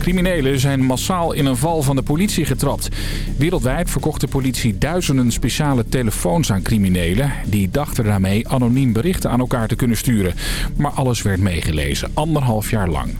Criminelen zijn massaal in een val van de politie getrapt. Wereldwijd verkocht de politie duizenden speciale telefoons aan criminelen. Die dachten daarmee anoniem berichten aan elkaar te kunnen sturen. Maar alles werd meegelezen, anderhalf jaar lang.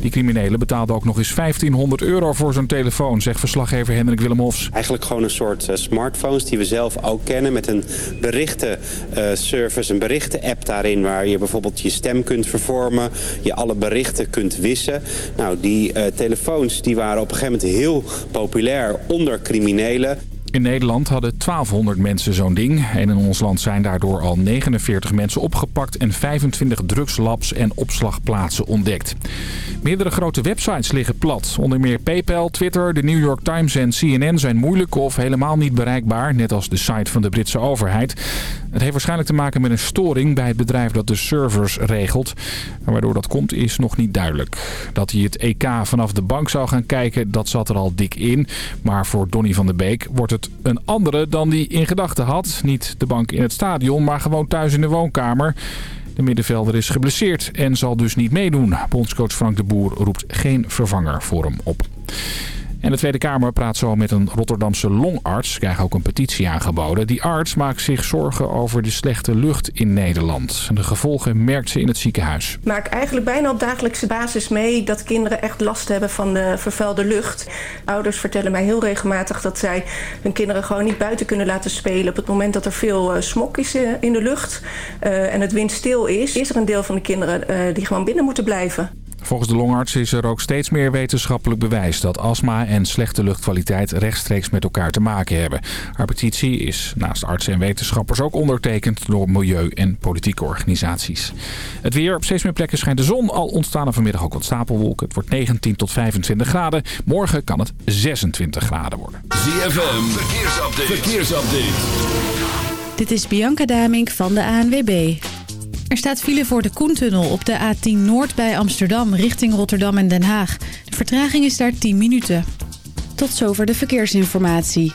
Die criminelen betaalden ook nog eens 1500 euro voor zo'n telefoon, zegt verslaggever Hendrik Willemhofs. Eigenlijk gewoon een soort uh, smartphones die we zelf ook kennen... met een berichtenservice, een berichten-app daarin... waar je bijvoorbeeld je stem kunt vervormen, je alle berichten kunt wissen. Nou, die uh, telefoons die waren op een gegeven moment heel populair onder criminelen. In Nederland hadden 1200 mensen zo'n ding. En in ons land zijn daardoor al 49 mensen opgepakt... en 25 drugslabs en opslagplaatsen ontdekt. Meerdere grote websites liggen plat. Onder meer PayPal, Twitter, de New York Times en CNN zijn moeilijk... of helemaal niet bereikbaar, net als de site van de Britse overheid. Het heeft waarschijnlijk te maken met een storing bij het bedrijf dat de servers regelt. Waardoor dat komt is nog niet duidelijk. Dat hij het EK vanaf de bank zou gaan kijken, dat zat er al dik in. Maar voor Donny van der Beek wordt het een andere dan die in gedachten had. Niet de bank in het stadion, maar gewoon thuis in de woonkamer. De middenvelder is geblesseerd en zal dus niet meedoen. Bondscoach Frank de Boer roept geen vervanger voor hem op. En de Tweede Kamer praat zo met een Rotterdamse longarts. Ze krijgen ook een petitie aangeboden. Die arts maakt zich zorgen over de slechte lucht in Nederland. De gevolgen merkt ze in het ziekenhuis. Ik maak eigenlijk bijna op dagelijkse basis mee dat kinderen echt last hebben van de vervuilde lucht. Ouders vertellen mij heel regelmatig dat zij hun kinderen gewoon niet buiten kunnen laten spelen. Op het moment dat er veel smok is in de lucht uh, en het windstil is, is er een deel van de kinderen die gewoon binnen moeten blijven. Volgens de longarts is er ook steeds meer wetenschappelijk bewijs dat astma en slechte luchtkwaliteit rechtstreeks met elkaar te maken hebben. Haar petitie is naast artsen en wetenschappers ook ondertekend door milieu- en politieke organisaties. Het weer op steeds meer plekken schijnt de zon. Al ontstaan er vanmiddag ook wat stapelwolken. Het wordt 19 tot 25 graden. Morgen kan het 26 graden worden. ZFM, verkeersupdate. verkeersupdate. Dit is Bianca Damink van de ANWB. Er staat file voor de Koentunnel op de A10 Noord bij Amsterdam richting Rotterdam en Den Haag. De vertraging is daar 10 minuten. Tot zover de verkeersinformatie.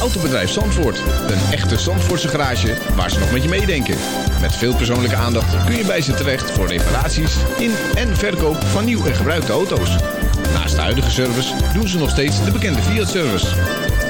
Autobedrijf Zandvoort. Een echte Zandvoortse garage waar ze nog met je meedenken. Met veel persoonlijke aandacht kun je bij ze terecht voor reparaties in en verkoop van nieuw en gebruikte auto's. Naast de huidige service doen ze nog steeds de bekende Fiat-service.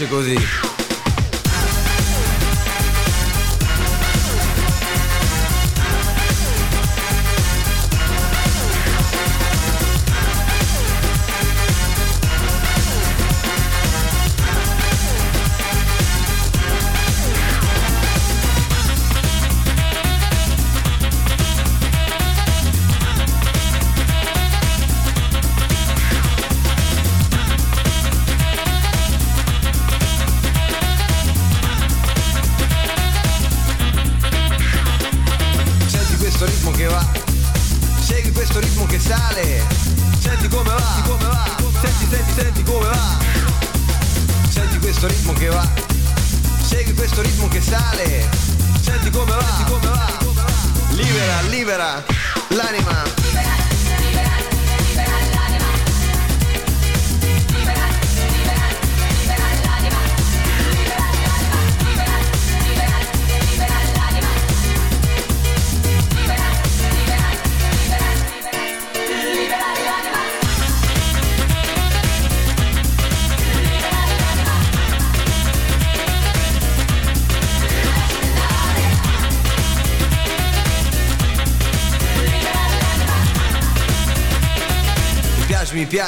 Piace così.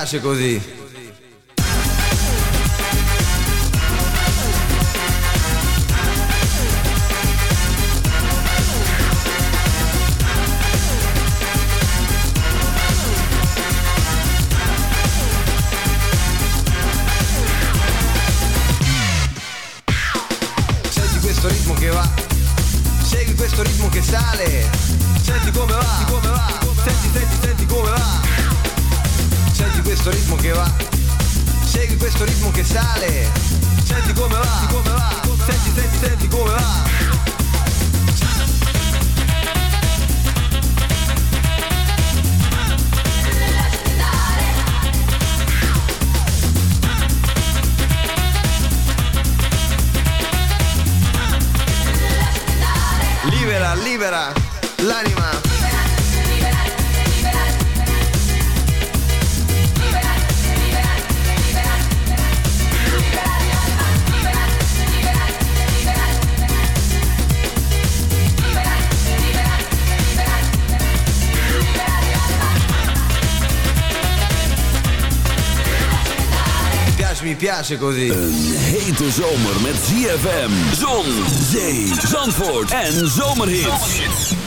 piace così. libera l'anima. mi piace così. Een hete zomer met ZFM, zon, zee, zandvoort en zomerhit.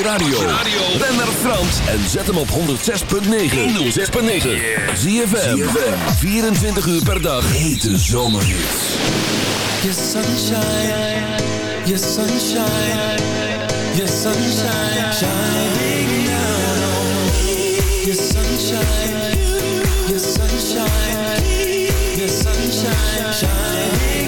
radio. Ben naar Frans en zet hem op 106.9. 106.9. Zie je 24 uur per dag. Hete zomer Je sunshine, je sunshine, je sunshine, shining down sunshine, your sunshine, your sunshine, shining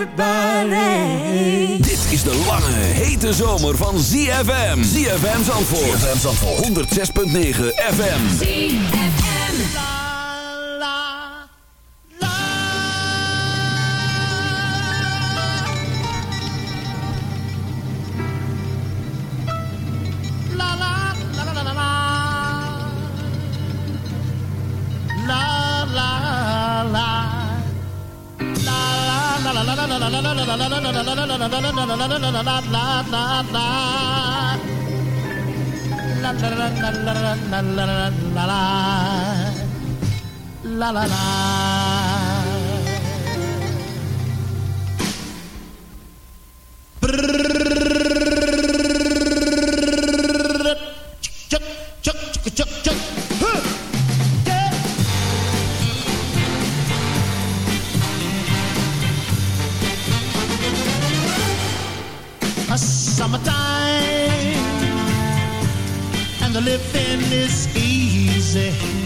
Everybody. Dit is de lange, hete zomer van ZFM. ZFM Zandvoort. ZFM Zandvoort. 106.9 FM. La la la la. Summertime and the living is easy.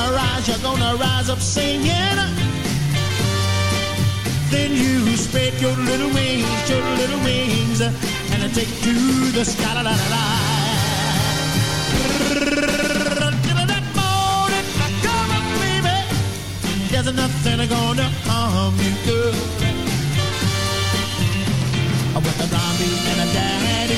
gonna rise, you're gonna rise up singing. Then you spread your little wings, your little wings, and I take to the sky. La, la, la, la. There's nothing gonna harm you, girl. With a mommy and a daddy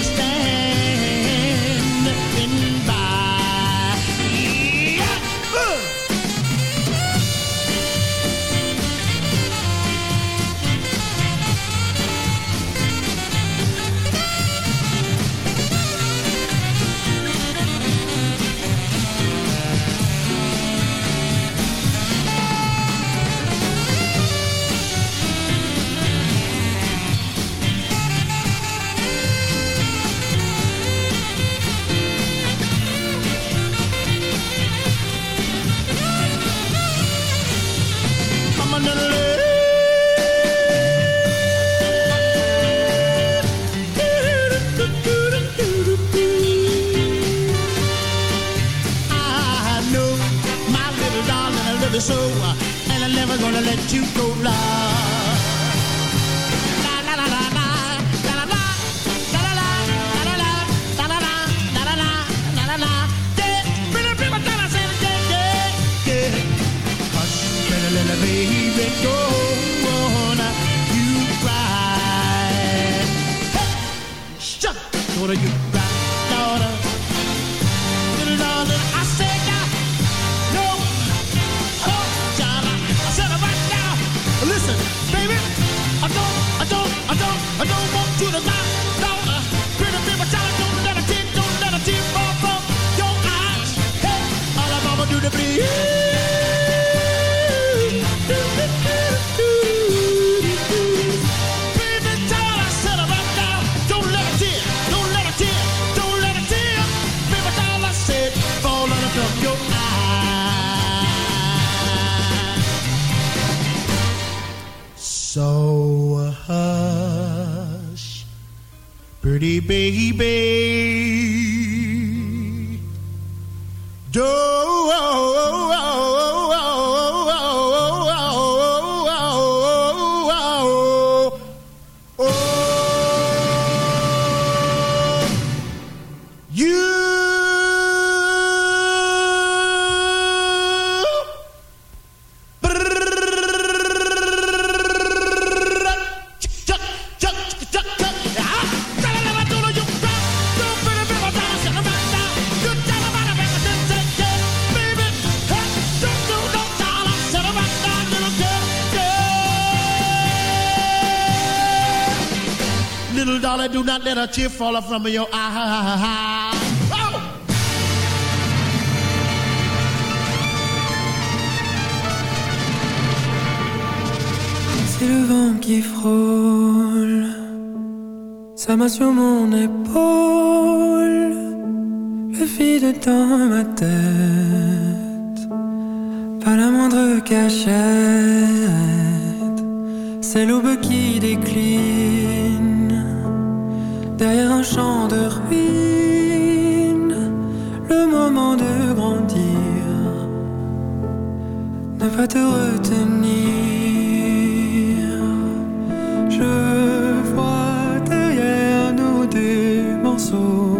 let you go live. Do not let a tear fall from your eye. Oh! C'est le vent qui frôle, ça m'a sur mon épaule, le vide dans ma tête, pas la moindre cachette, c'est l'aube qui décline derrière un champ de ruines, le moment de grandir, ne pas te retenir. Je vois derrière nous des morceaux.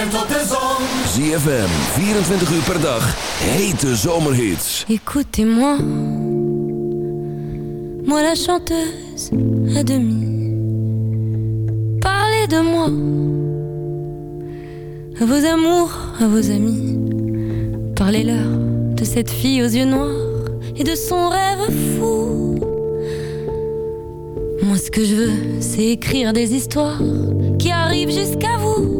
Station met patent op de zon. ZFM, 24 uur per dag. Hete zomerhits. Écoutez-moi, moi la chanteuse à demi. Parlez de moi, à vos amours, à vos amis. Parlez-leur de cette fille aux yeux noirs et de son rêve fou. Moi, ce que je veux, c'est écrire des histoires qui arrivent jusqu'à vous.